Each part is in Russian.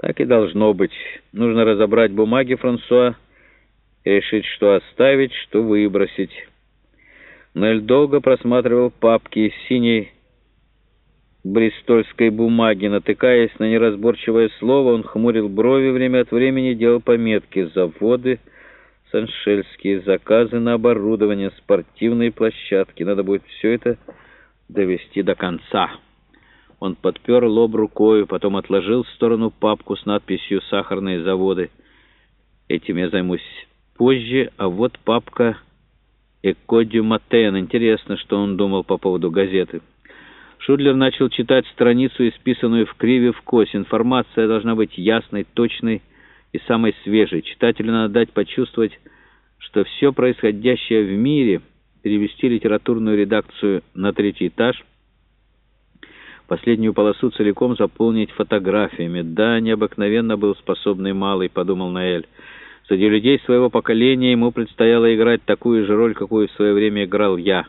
Так и должно быть. Нужно разобрать бумаги Франсуа и решить, что оставить, что выбросить. Нель долго просматривал папки из синей бристольской бумаги. Натыкаясь на неразборчивое слово, он хмурил брови время от времени, делал пометки. Заводы, саншельские заказы на оборудование, спортивные площадки. Надо будет все это довести до конца. Он подпер лоб рукой, потом отложил в сторону папку с надписью «Сахарные заводы». Этим я займусь позже, а вот папка «Экодю Матен». Интересно, что он думал по поводу газеты. Шудлер начал читать страницу, исписанную в криве в кось. Информация должна быть ясной, точной и самой свежей. Читателю надо дать почувствовать, что все происходящее в мире, перевести литературную редакцию на третий этаж, последнюю полосу целиком заполнить фотографиями. Да, необыкновенно был способный малый, подумал Наэль. Среди людей своего поколения ему предстояло играть такую же роль, какую в свое время играл я.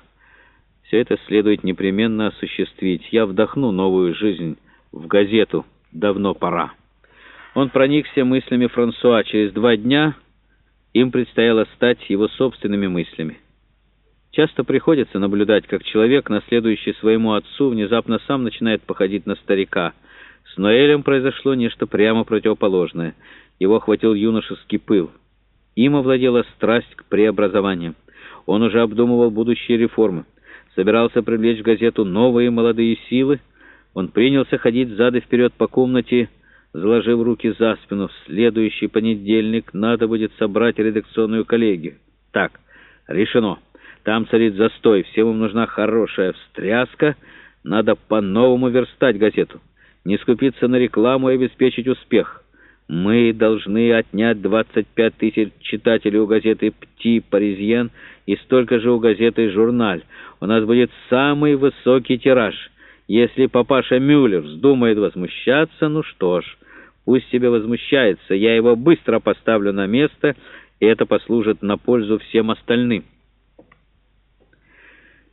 Все это следует непременно осуществить. Я вдохну новую жизнь в газету. Давно пора. Он проникся мыслями Франсуа. Через два дня им предстояло стать его собственными мыслями. Часто приходится наблюдать, как человек, наследующий своему отцу, внезапно сам начинает походить на старика. С Ноэлем произошло нечто прямо противоположное. Его охватил юношеский пыл. Им овладела страсть к преобразованиям. Он уже обдумывал будущие реформы. Собирался привлечь в газету новые молодые силы. Он принялся ходить зад и вперед по комнате, заложив руки за спину. В следующий понедельник надо будет собрать редакционную коллегию. Так, решено. Там царит застой, всем им нужна хорошая встряска, надо по-новому верстать газету, не скупиться на рекламу и обеспечить успех. Мы должны отнять 25 тысяч читателей у газеты «Пти Паризьен» и столько же у газеты «Журналь». У нас будет самый высокий тираж. Если папаша Мюллер вздумает возмущаться, ну что ж, пусть себе возмущается. Я его быстро поставлю на место, и это послужит на пользу всем остальным».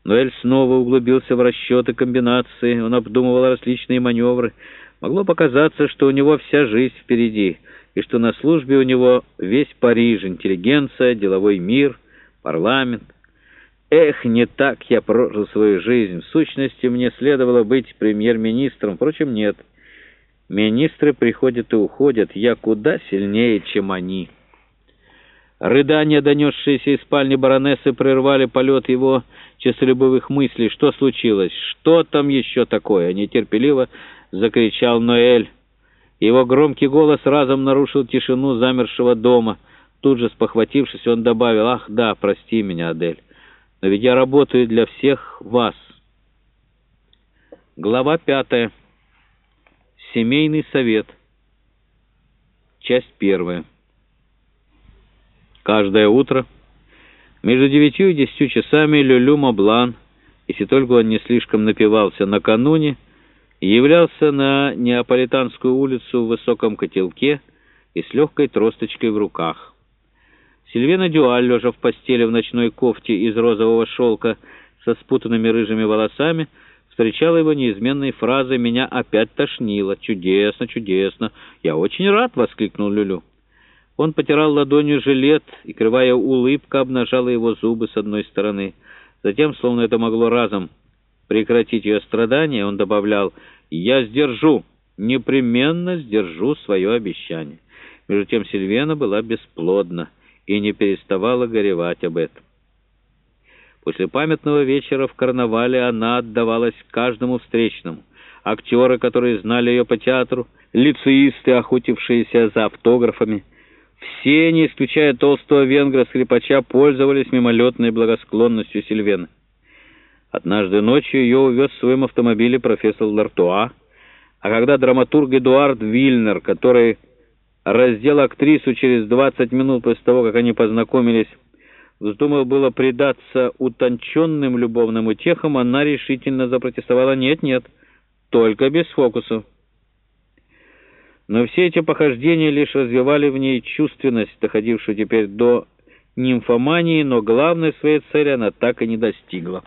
Ноэль снова углубился в расчеты комбинации, он обдумывал различные маневры. Могло показаться, что у него вся жизнь впереди, и что на службе у него весь Париж, интеллигенция, деловой мир, парламент. Эх, не так я прожил свою жизнь. В сущности, мне следовало быть премьер-министром, впрочем, нет. Министры приходят и уходят, я куда сильнее, чем они». Рыдания, донесшиеся из спальни баронессы, прервали полет его честолюбивых мыслей. Что случилось? Что там еще такое? Нетерпеливо закричал Ноэль. Его громкий голос разом нарушил тишину замершего дома. Тут же, спохватившись, он добавил, «Ах, да, прости меня, Адель, но ведь я работаю для всех вас». Глава пятая. Семейный совет. Часть первая. Каждое утро между девятью и десятью часами Люлю Маблан, если только он не слишком напивался накануне, являлся на Неаполитанскую улицу в высоком котелке и с легкой тросточкой в руках. Сильвена Дюаль, лежа в постели в ночной кофте из розового шелка со спутанными рыжими волосами, встречала его неизменной фразой «Меня опять тошнило! Чудесно, чудесно! Я очень рад!» — воскликнул Люлю. Он потирал ладонью жилет, и кривая улыбка обнажала его зубы с одной стороны. Затем, словно это могло разом прекратить ее страдания, он добавлял «Я сдержу, непременно сдержу свое обещание». Между тем Сильвена была бесплодна и не переставала горевать об этом. После памятного вечера в карнавале она отдавалась каждому встречному. Актеры, которые знали ее по театру, лицеисты, охотившиеся за автографами — все, не исключая толстого венгра-скрипача, пользовались мимолетной благосклонностью Сильвены. Однажды ночью ее увез в своем автомобиле профессор Лартуа, а когда драматург Эдуард Вильнер, который раздел актрису через 20 минут после того, как они познакомились, вздумал было предаться утонченным любовным утехам, она решительно запротестовала «нет-нет, только без фокусов». Но все эти похождения лишь развивали в ней чувственность, доходившую теперь до нимфомании, но главной своей цели она так и не достигла.